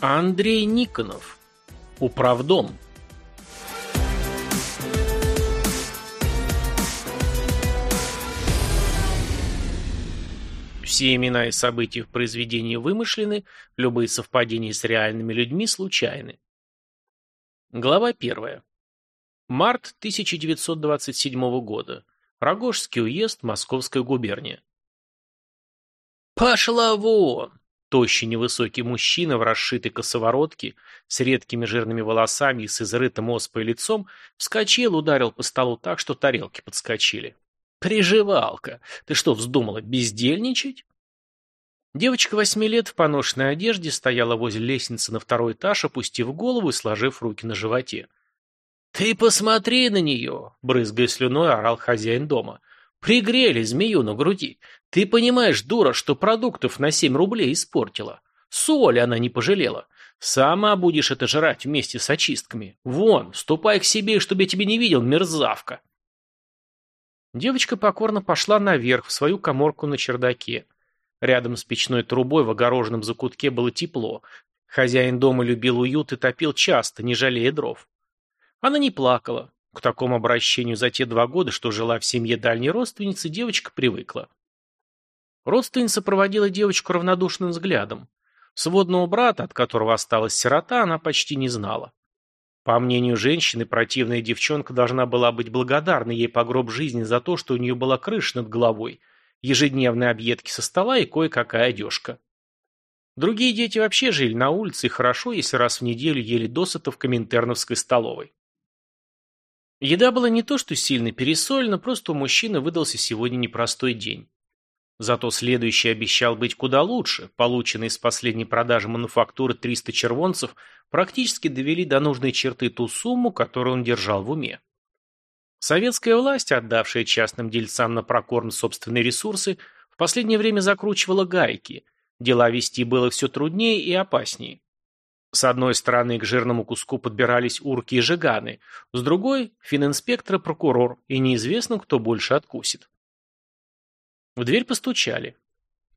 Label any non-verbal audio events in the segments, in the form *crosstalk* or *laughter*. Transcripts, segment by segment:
Андрей Никонов. Управдом. Все имена и события в произведении вымышлены, любые совпадения с реальными людьми случайны. Глава первая. Март 1927 года. Рогожский уезд, Московская губерния. «Пошла вон!» Тощий невысокий мужчина в расшитой косоворотке, с редкими жирными волосами и с изрытым оспой лицом, вскочил, ударил по столу так, что тарелки подскочили. «Приживалка! Ты что, вздумала бездельничать?» Девочка восьми лет в поношенной одежде стояла возле лестницы на второй этаж, опустив голову и сложив руки на животе. «Ты посмотри на нее!» — брызгая слюной, орал хозяин дома. Пригрели змею на груди. Ты понимаешь, дура, что продуктов на семь рублей испортила. Соль она не пожалела. Сама будешь это жрать вместе с очистками. Вон, ступай к себе, чтобы я тебя не видел, мерзавка. Девочка покорно пошла наверх, в свою коморку на чердаке. Рядом с печной трубой в огороженном закутке было тепло. Хозяин дома любил уют и топил часто, не жалея дров. Она не плакала. К такому обращению за те два года, что жила в семье дальней родственницы, девочка привыкла. Родственница проводила девочку равнодушным взглядом. Сводного брата, от которого осталась сирота, она почти не знала. По мнению женщины, противная девчонка должна была быть благодарна ей по гроб жизни за то, что у нее была крыша над головой, ежедневные объедки со стола и кое-какая одежка. Другие дети вообще жили на улице и хорошо, если раз в неделю ели досыта в коминтерновской столовой. Еда была не то что сильно пересолена, просто у мужчины выдался сегодня непростой день. Зато следующий обещал быть куда лучше. Полученные с последней продажи мануфактуры 300 червонцев практически довели до нужной черты ту сумму, которую он держал в уме. Советская власть, отдавшая частным дельцам на прокорм собственные ресурсы, в последнее время закручивала гайки. Дела вести было все труднее и опаснее. С одной стороны к жирному куску подбирались урки и жиганы, с другой – фининспектор и прокурор, и неизвестно, кто больше откусит. В дверь постучали.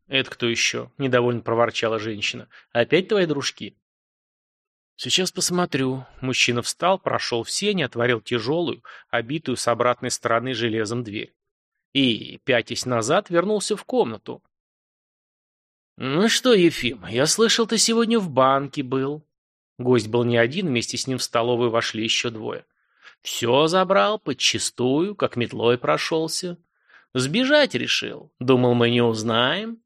«Это кто еще?» – недовольно проворчала женщина. «Опять твои дружки?» «Сейчас посмотрю». Мужчина встал, прошел в сень, отворил тяжелую, обитую с обратной стороны железом дверь. И, пятясь назад, вернулся в комнату. «Ну что, Ефим, я слышал, ты сегодня в банке был». Гость был не один, вместе с ним в столовую вошли еще двое. «Все забрал, подчистую, как метлой прошелся. Сбежать решил. Думал, мы не узнаем».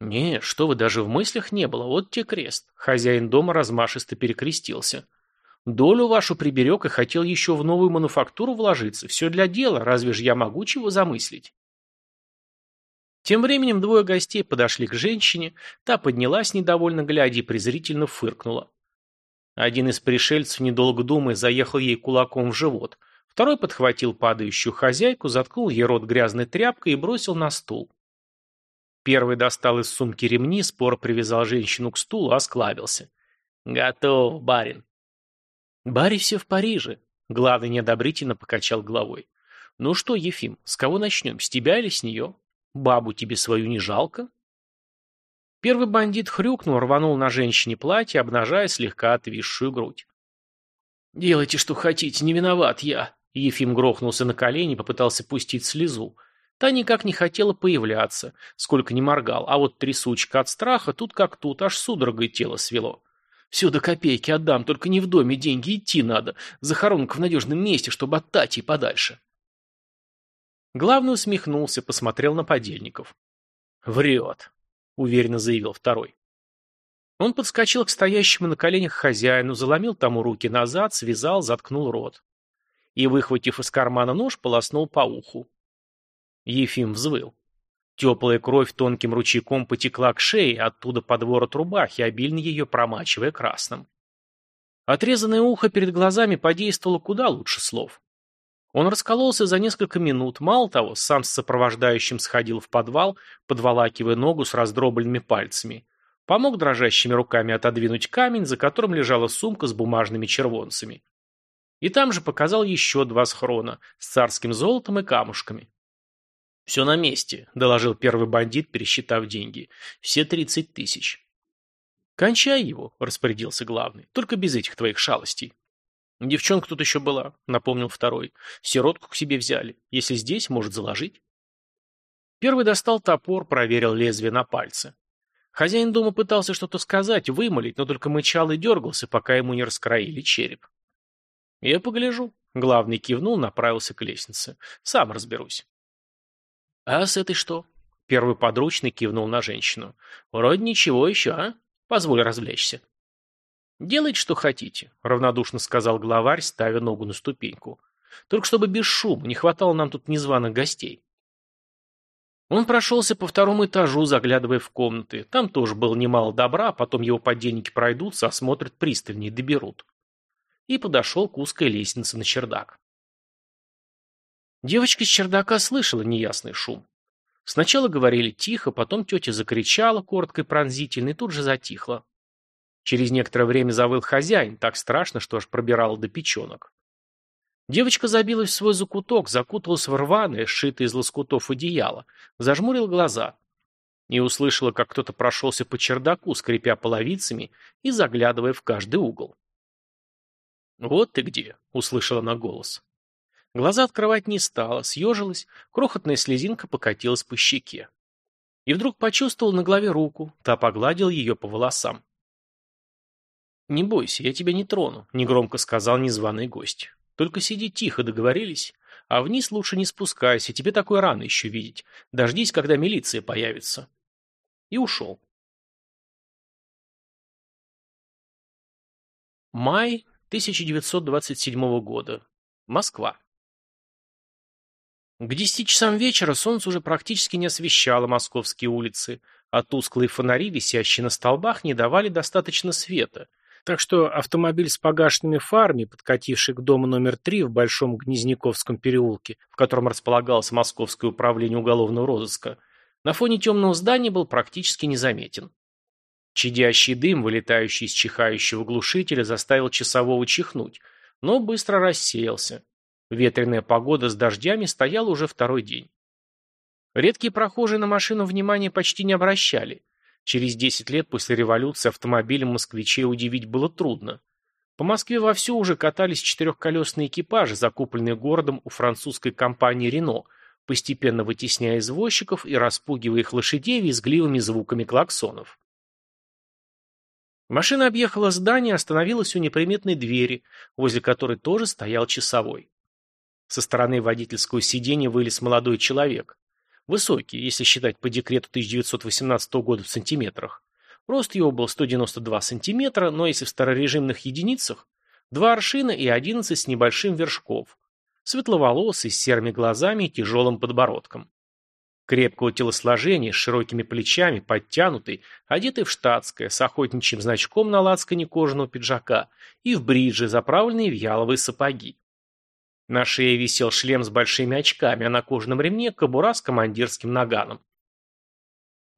«Не, что вы, даже в мыслях не было. Вот те крест». Хозяин дома размашисто перекрестился. «Долю вашу приберег и хотел еще в новую мануфактуру вложиться. Все для дела. Разве же я могу чего замыслить?» Тем временем двое гостей подошли к женщине, та поднялась, недовольно глядя, и презрительно фыркнула. Один из пришельцев, недолго думая, заехал ей кулаком в живот, второй подхватил падающую хозяйку, заткнул ей рот грязной тряпкой и бросил на стул. Первый достал из сумки ремни, спор привязал женщину к стулу, осклабился. «Готов, барин». «Барри все в Париже», — главный неодобрительно покачал головой. «Ну что, Ефим, с кого начнем, с тебя или с нее?» Бабу тебе свою не жалко?» Первый бандит хрюкнул, рванул на женщине платье, обнажая слегка отвисшую грудь. «Делайте, что хотите, не виноват я!» Ефим грохнулся на колени, попытался пустить слезу. Та никак не хотела появляться, сколько ни моргал, а вот трясучка от страха тут как тут, аж судорогой тело свело. «Все до копейки отдам, только не в доме деньги, идти надо. Захоронка в надежном месте, чтобы от Тати подальше». Главный усмехнулся, посмотрел на подельников. «Врет», — уверенно заявил второй. Он подскочил к стоящему на коленях хозяину, заломил тому руки назад, связал, заткнул рот. И, выхватив из кармана нож, полоснул по уху. Ефим взвыл. Теплая кровь тонким ручейком потекла к шее, оттуда под ворот рубахи, обильно ее промачивая красным. Отрезанное ухо перед глазами подействовало куда лучше слов. Он раскололся за несколько минут, мало того, сам с сопровождающим сходил в подвал, подволакивая ногу с раздробленными пальцами. Помог дрожащими руками отодвинуть камень, за которым лежала сумка с бумажными червонцами. И там же показал еще два схрона с царским золотом и камушками. «Все на месте», — доложил первый бандит, пересчитав деньги. «Все тридцать тысяч». «Кончай его», — распорядился главный, — «только без этих твоих шалостей». «Девчонка тут еще была», — напомнил второй. «Сиротку к себе взяли. Если здесь, может заложить». Первый достал топор, проверил лезвие на пальце. Хозяин дома пытался что-то сказать, вымолить, но только мычал и дергался, пока ему не раскроили череп. «Я погляжу», — главный кивнул, направился к лестнице. «Сам разберусь». «А с этой что?» Первый подручный кивнул на женщину. «Вроде ничего еще, а? Позволь развлечься». «Делайте, что хотите», — равнодушно сказал главарь, ставя ногу на ступеньку. «Только чтобы без шума, не хватало нам тут незваных гостей». Он прошелся по второму этажу, заглядывая в комнаты. Там тоже было немало добра, потом его подельники пройдутся, осмотрят пристальнее, доберут. И подошел к узкой лестнице на чердак. Девочка с чердака слышала неясный шум. Сначала говорили тихо, потом тетя закричала коротко и пронзительно, и тут же затихла. Через некоторое время завыл хозяин, так страшно, что аж пробирало до печенок. Девочка забилась в свой закуток, закуталась в рваное, сшитое из лоскутов одеяло, зажмурила глаза и услышала, как кто-то прошелся по чердаку, скрипя половицами и заглядывая в каждый угол. «Вот ты где!» — услышала она голос. Глаза открывать не стала, съежилась, крохотная слезинка покатилась по щеке. И вдруг почувствовал на голове руку, та погладил ее по волосам. «Не бойся, я тебя не трону», — негромко сказал незваный гость. Только сиди тихо, договорились? А вниз лучше не спускайся, тебе такое рано еще видеть. Дождись, когда милиция появится. И ушел. Май 1927 года. Москва. К десяти часам вечера солнце уже практически не освещало московские улицы, а тусклые фонари, висящие на столбах, не давали достаточно света – так что автомобиль с погашенными фарами, подкативший к дому номер три в Большом Гнезняковском переулке, в котором располагалось Московское управление уголовного розыска, на фоне темного здания был практически незаметен. Чадящий дым, вылетающий из чихающего глушителя, заставил часового чихнуть, но быстро рассеялся. Ветреная погода с дождями стояла уже второй день. Редкие прохожие на машину внимания почти не обращали. Через 10 лет после революции автомобилем москвичей удивить было трудно. По Москве вовсю уже катались четырехколесные экипажи, закупленные городом у французской компании «Рено», постепенно вытесняя извозчиков и распугивая их лошадей визгливыми звуками клаксонов. Машина объехала здание остановилась у неприметной двери, возле которой тоже стоял часовой. Со стороны водительского сиденья вылез молодой человек. Высокий, если считать по декрету 1918 года в сантиметрах. Рост его был 192 сантиметра, но если в старорежимных единицах, два аршина и 11 с небольшим вершков. Светловолосый, с серыми глазами и тяжелым подбородком. Крепкого телосложения, с широкими плечами, подтянутый, одетый в штатское, с охотничьим значком на лацкане кожаного пиджака и в бридже, заправленные в яловые сапоги. На шее висел шлем с большими очками, а на кожаном ремне кобура с командирским наганом.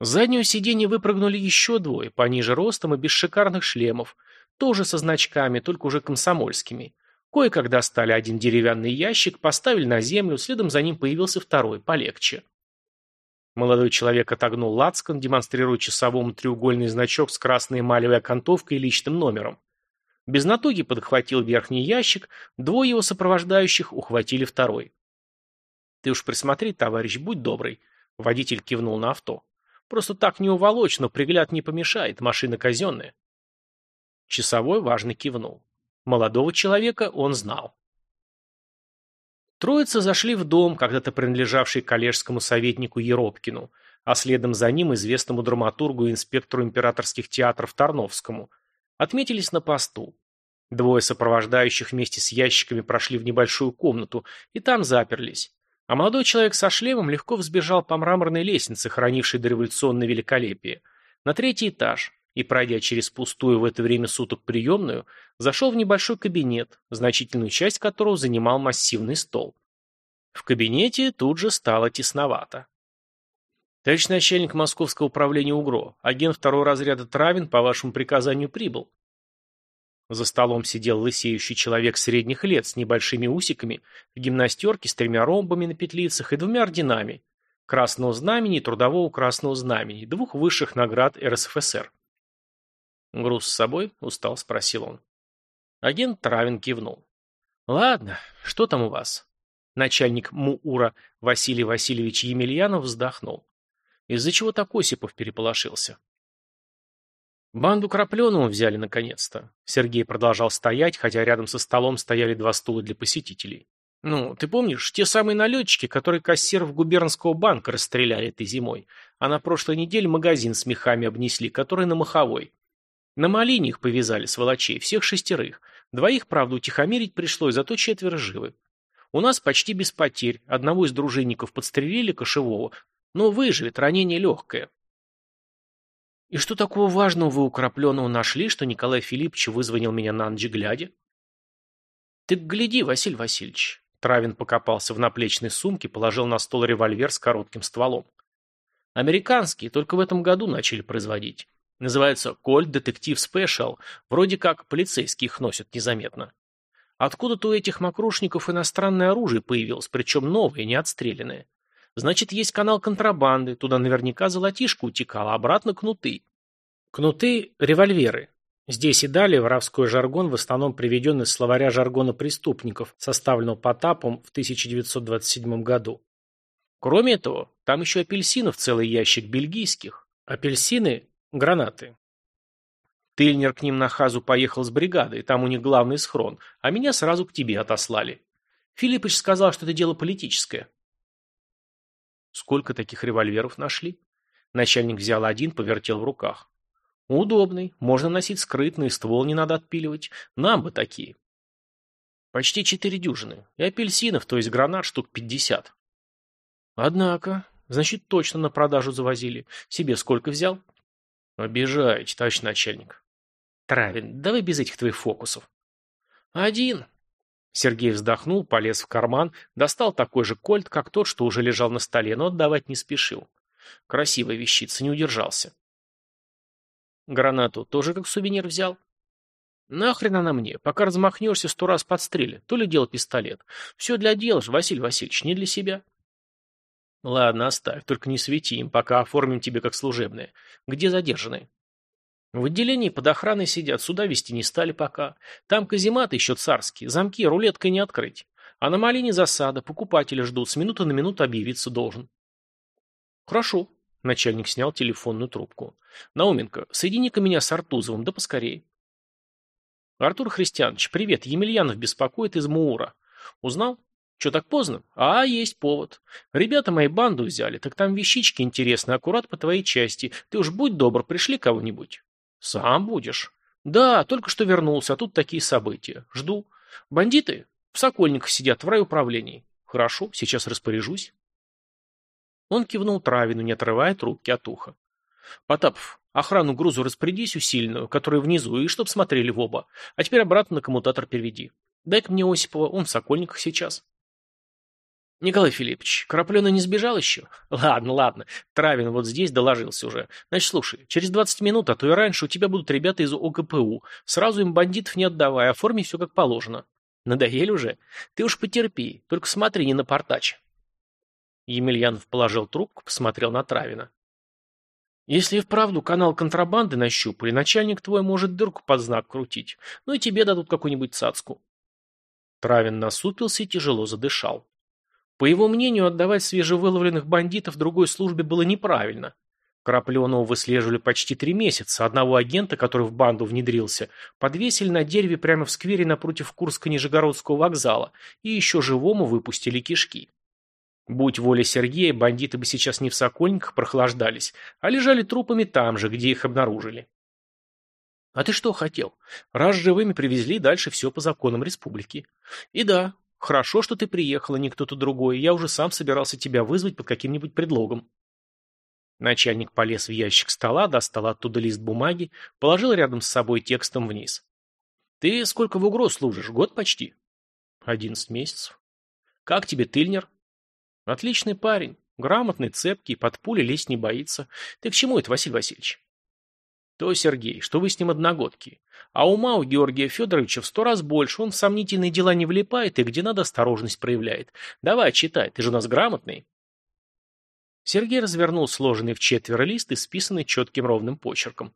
С заднего сиденья выпрыгнули еще двое, пониже ростом и без шикарных шлемов, тоже со значками, только уже комсомольскими. Кое-как достали один деревянный ящик, поставили на землю, следом за ним появился второй, полегче. Молодой человек отогнул лацкан, демонстрируя часовому треугольный значок с красной эмалевой окантовкой и личным номером. Без натуги подхватил верхний ящик, двое его сопровождающих ухватили второй. «Ты уж присмотри, товарищ, будь добрый», — водитель кивнул на авто. «Просто так не уволочь, но пригляд не помешает, машина казенная». Часовой важно кивнул. Молодого человека он знал. Троица зашли в дом, когда-то принадлежавший коллежскому советнику Еропкину, а следом за ним известному драматургу и инспектору императорских театров Тарновскому – Отметились на посту. Двое сопровождающих вместе с ящиками прошли в небольшую комнату и там заперлись. А молодой человек со шлемом легко взбежал по мраморной лестнице, хранившей дореволюционное великолепие, на третий этаж и, пройдя через пустую в это время суток приемную, зашел в небольшой кабинет, значительную часть которого занимал массивный стол. В кабинете тут же стало тесновато. Товарищ начальник Московского управления УГРО, агент второго разряда Травин по вашему приказанию прибыл. За столом сидел лысеющий человек средних лет с небольшими усиками, в гимнастерке с тремя ромбами на петлицах и двумя орденами. Красного знамени и Трудового Красного Знамени, двух высших наград РСФСР. Груз с собой? Устал, спросил он. Агент Травин кивнул. Ладно, что там у вас? Начальник МУУРа Василий Васильевич Емельянов вздохнул. Из-за чего так Осипов переполошился? Банду Крапленова взяли наконец-то. Сергей продолжал стоять, хотя рядом со столом стояли два стула для посетителей. Ну, ты помнишь, те самые налетчики, которые кассиров губернского банка расстреляли этой зимой, а на прошлой неделе магазин с мехами обнесли, который на Маховой. На Малине их повязали, сволочей, всех шестерых. Двоих, правда, утихомирить пришлось, зато четверо живы. У нас почти без потерь. Одного из дружинников подстрелили, кошевого, но выживет, ранение легкое. И что такого важного вы у Крапленого нашли, что Николай Филиппович вызвонил меня на ночь глядя? Ты гляди, Василий Васильевич. Травин покопался в наплечной сумке, положил на стол револьвер с коротким стволом. Американские, только в этом году начали производить. Называется Кольт Детектив Спешал. Вроде как полицейские их носят незаметно. Откуда-то у этих мокрушников иностранное оружие появилось, причем новое, не отстрелянное. Значит, есть канал контрабанды, туда наверняка золотишко утекало, а обратно кнуты. Кнуты – револьверы. Здесь и далее воровской жаргон, в основном приведен из словаря жаргона преступников, составленного Потапом в 1927 году. Кроме этого, там еще апельсинов целый ящик бельгийских. Апельсины Гранаты. Тыльнер к ним на хазу поехал с бригадой, там у них главный схрон, а меня сразу к тебе отослали. Филиппыч сказал, что это дело политическое. Сколько таких револьверов нашли? Начальник взял один, повертел в руках. Удобный, можно носить скрытный, ствол не надо отпиливать. Нам бы такие. Почти четыре дюжины. И апельсинов, то есть гранат, штук пятьдесят. Однако, значит, точно на продажу завозили. Себе сколько взял? Обижаете, товарищ начальник. Травин, давай без этих твоих фокусов. Один. Сергей вздохнул, полез в карман, достал такой же кольт, как тот, что уже лежал на столе, но отдавать не спешил. Красивая вещица, не удержался. Гранату тоже как сувенир взял? Нахрен она мне? Пока размахнешься, сто раз подстрелят. То ли дело пистолет. Все для дела же, Василий Васильевич, не для себя. Ладно, оставь, только не свети им, пока оформим тебе как служебное. Где задержанные? В отделении под охраной сидят, сюда вести не стали пока. Там казематы еще царские, замки рулеткой не открыть. А на малине засада, покупатели ждут, с минуты на минуту объявиться должен. Хорошо. Начальник снял телефонную трубку. Науменко, соедини-ка меня с Артузовым, да поскорее. Артур Христианович, привет, Емельянов беспокоит из Муура. Узнал? Че так поздно? А, есть повод. Ребята мои банду взяли, так там вещички интересные, аккурат по твоей части. Ты уж будь добр, пришли кого-нибудь. Сам будешь. Да, только что вернулся, а тут такие события. Жду. Бандиты в Сокольниках сидят в райуправлении. Хорошо, сейчас распоряжусь. Он кивнул Травину, не отрывая трубки от уха. Потапов, охрану грузу распорядись усиленную, которая внизу, и чтоб смотрели в оба. А теперь обратно на коммутатор переведи. Дай-ка мне Осипова, он в Сокольниках сейчас. Николай Филиппович, Крапленый не сбежал еще? *laughs* Ладно, ладно. Травин вот здесь доложился уже. Значит, слушай, через 20 минут, а то и раньше, у тебя будут ребята из ОГПУ. Сразу им бандитов не отдавай, оформи все как положено. Надоели уже? Ты уж потерпи, только смотри, не напортачь. Емельянов положил трубку, посмотрел на Травина. Если и вправду канал контрабанды нащупали, начальник твой может дырку под знак крутить. Ну и тебе дадут какую-нибудь цацку. Травин насупился и тяжело задышал. По его мнению, отдавать свежевыловленных бандитов другой службе было неправильно. Крапленого выслеживали почти три месяца. Одного агента, который в банду внедрился, подвесили на дереве прямо в сквере напротив Курско-Нижегородского вокзала и еще живому выпустили кишки. Будь воля Сергея, бандиты бы сейчас не в Сокольниках прохлаждались, а лежали трупами там же, где их обнаружили. А ты что хотел? Раз живыми привезли, дальше все по законам республики. И да, Хорошо, что ты приехала, не кто-то другой. Я уже сам собирался тебя вызвать под каким-нибудь предлогом. Начальник полез в ящик стола, достал оттуда лист бумаги, положил рядом с собой текстом вниз. Ты сколько в УГРО служишь? Год почти? Одиннадцать месяцев. Как тебе тыльнер? Отличный парень. Грамотный, цепкий, под пули лезть не боится. Ты к чему это, Василий Васильевич? То, Сергей, что вы с ним одногодки. А ума у Георгия Федоровича в сто раз больше, он в сомнительные дела не влипает и где надо осторожность проявляет. Давай, читай, ты же у нас грамотный. Сергей развернул сложенный в четверо лист и списанный четким ровным почерком.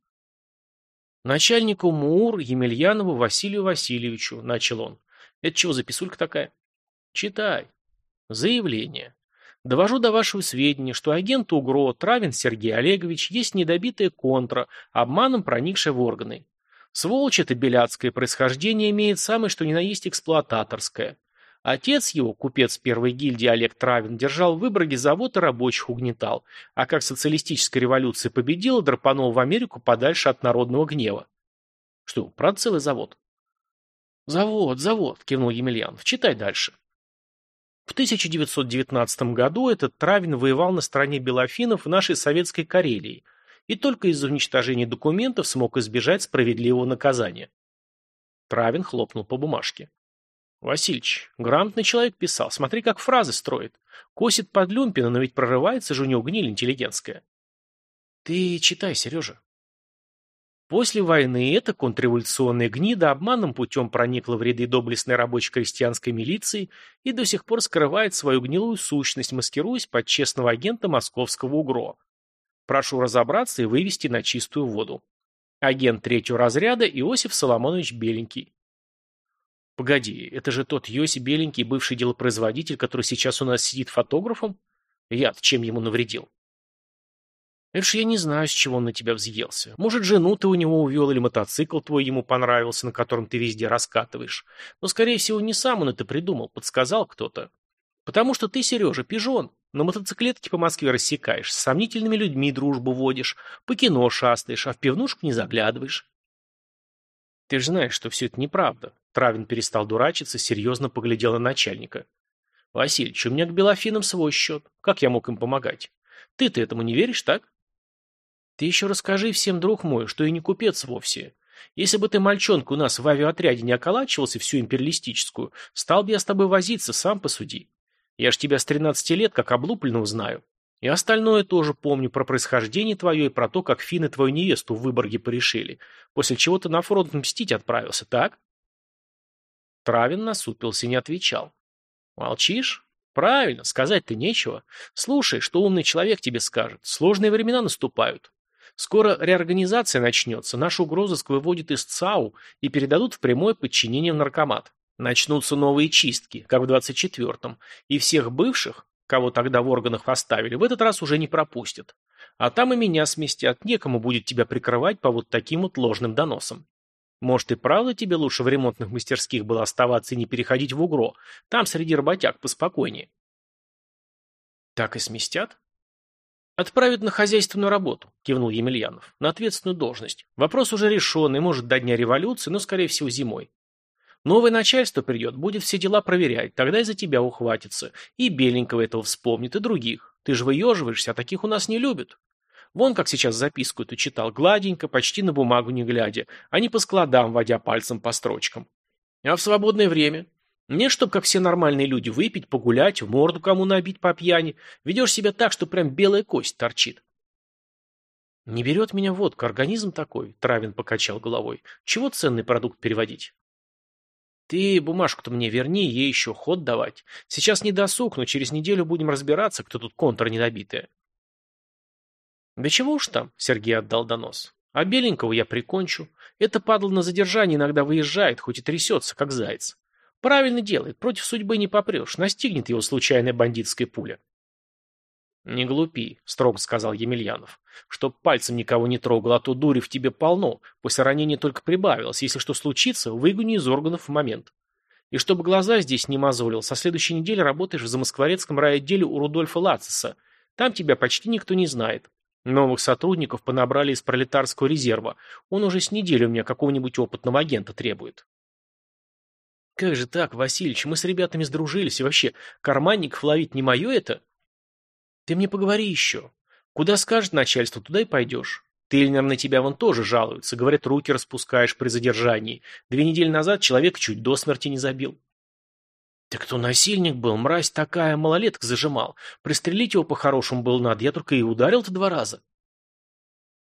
Начальнику МУР Емельянову Василию Васильевичу, начал он. Это чего за писулька такая? Читай. Заявление. Довожу до вашего сведения, что агент УГРО Травин Сергей Олегович есть недобитая контра, обманом проникшая в органы. Сволочь это беляцкое происхождение имеет самое что ни на есть эксплуататорское. Отец его, купец первой гильдии Олег Травин, держал в Выборге завод и рабочих угнетал, а как социалистическая революция победила, драпанул в Америку подальше от народного гнева. Что, правда целый завод? Завод, завод, кивнул Емельянов. Читай дальше. В 1919 году этот Травин воевал на стороне белофинов в нашей советской Карелии и только из-за уничтожения документов смог избежать справедливого наказания. Травин хлопнул по бумажке. Васильич, грамотный человек писал, смотри, как фразы строит. Косит под Люмпина, но ведь прорывается же у него гниль интеллигентская. Ты читай, Сережа. После войны эта контрреволюционная гнида обманным путем проникла в ряды доблестной рабочей крестьянской милиции и до сих пор скрывает свою гнилую сущность, маскируясь под честного агента московского УГРО. Прошу разобраться и вывести на чистую воду. Агент третьего разряда Иосиф Соломонович Беленький. Погоди, это же тот Йоси Беленький, бывший делопроизводитель, который сейчас у нас сидит фотографом? Я-то чем ему навредил? Это ж я не знаю, с чего он на тебя взъелся. Может, жену ты у него увел или мотоцикл твой ему понравился, на котором ты везде раскатываешь. Но, скорее всего, не сам он это придумал, подсказал кто-то. Потому что ты, Сережа, пижон. На мотоциклетке по Москве рассекаешь, с сомнительными людьми дружбу водишь, по кино шастаешь, а в пивнушку не заглядываешь. Ты же знаешь, что все это неправда. Травин перестал дурачиться, серьезно поглядел на начальника. Васильич, у меня к Белофинам свой счет. Как я мог им помогать? Ты-то этому не веришь, так? Ты еще расскажи всем, друг мой, что и не купец вовсе. Если бы ты, мальчонка, у нас в авиаотряде не околачивался всю империалистическую, стал бы я с тобой возиться, сам посуди. Я ж тебя с тринадцати лет как облупленного знаю. И остальное тоже помню про происхождение твое и про то, как финны твою невесту в Выборге порешили, после чего ты на фронт мстить отправился, так? Травин насупился и не отвечал. Молчишь? Правильно, сказать-то нечего. Слушай, что умный человек тебе скажет. Сложные времена наступают. Скоро реорганизация начнется, наш угрозыск выводит из ЦАУ и передадут в прямое подчинение в наркомат. Начнутся новые чистки, как в 24-м, и всех бывших, кого тогда в органах оставили, в этот раз уже не пропустят. А там и меня сместят, некому будет тебя прикрывать по вот таким вот ложным доносам. Может и правда тебе лучше в ремонтных мастерских было оставаться и не переходить в УГРО, там среди работяг поспокойнее. Так и сместят? Отправят на хозяйственную работу, кивнул Емельянов, на ответственную должность. Вопрос уже решенный, может до дня революции, но скорее всего зимой. Новое начальство придет, будет все дела проверять, тогда и за тебя ухватится. И Беленького этого вспомнит, и других. Ты же выеживаешься, а таких у нас не любят. Вон как сейчас записку эту читал, гладенько, почти на бумагу не глядя, а не по складам, водя пальцем по строчкам. А в свободное время? Мне, чтоб, как все нормальные люди, выпить, погулять, в морду кому набить по пьяни. Ведешь себя так, что прям белая кость торчит. Не берет меня водка, организм такой, Травин покачал головой. Чего ценный продукт переводить? Ты бумажку-то мне верни, ей еще ход давать. Сейчас не досуг, но через неделю будем разбираться, кто тут контра недобитая. Да чего уж там, Сергей отдал донос. А беленького я прикончу. Это падла на задержание иногда выезжает, хоть и трясется, как заяц. Правильно делает, против судьбы не попрешь, настигнет его случайная бандитская пуля. «Не глупи», — строго сказал Емельянов. «Чтоб пальцем никого не трогал, а то дури в тебе полно. После ранения только прибавилось. Если что случится, выгони из органов в момент. И чтобы глаза здесь не мозолил, со следующей недели работаешь в замоскворецком райотделе у Рудольфа Лациса. Там тебя почти никто не знает. Новых сотрудников понабрали из пролетарского резерва. Он уже с недели у меня какого-нибудь опытного агента требует». «Как же так, Васильевич, мы с ребятами сдружились, и вообще, карманников ловить не мое это?» Ты мне поговори еще. Куда скажет начальство, туда и пойдешь. Тельнер на тебя вон тоже жалуется. Говорят, руки распускаешь при задержании. Две недели назад человек чуть до смерти не забил. Так кто насильник был, мразь такая, малолеток зажимал. Пристрелить его по-хорошему было надо, я только и ударил-то два раза.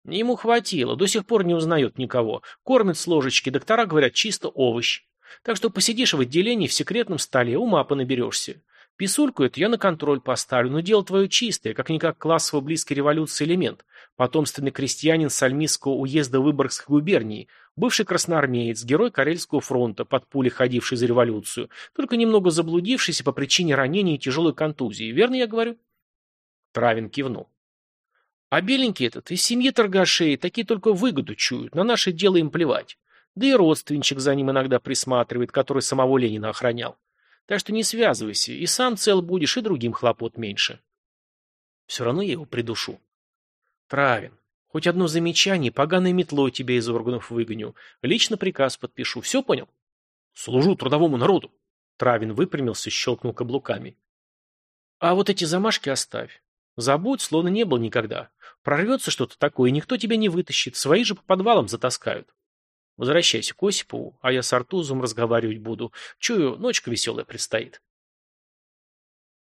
Ему хватило, до сих пор не узнает никого. Кормят с ложечки, доктора говорят, чисто овощ. Так что посидишь в отделении в секретном столе, ума понаберешься. Писульку это я на контроль поставлю, но дело твое чистое, как-никак классово близкой революции элемент. Потомственный крестьянин Сальмисского уезда Выборгской губернии, бывший красноармеец, герой Карельского фронта, под пули ходивший за революцию, только немного заблудившийся по причине ранения и тяжелой контузии. Верно я говорю? Травин кивнул. А беленький этот из семьи торгашей, такие только выгоду чуют, на наше дело им плевать. Да и родственничек за ним иногда присматривает, который самого Ленина охранял. Так что не связывайся, и сам цел будешь, и другим хлопот меньше. Все равно я его придушу. Травин, хоть одно замечание, поганой метлой тебя из органов выгоню. Лично приказ подпишу. Все понял? Служу трудовому народу. Травин выпрямился, щелкнул каблуками. А вот эти замашки оставь. Забудь, словно не был никогда. Прорвется что-то такое, никто тебя не вытащит, свои же по подвалам затаскают. Возвращайся к Осипову, а я с Артузом разговаривать буду. Чую, ночка веселая предстоит.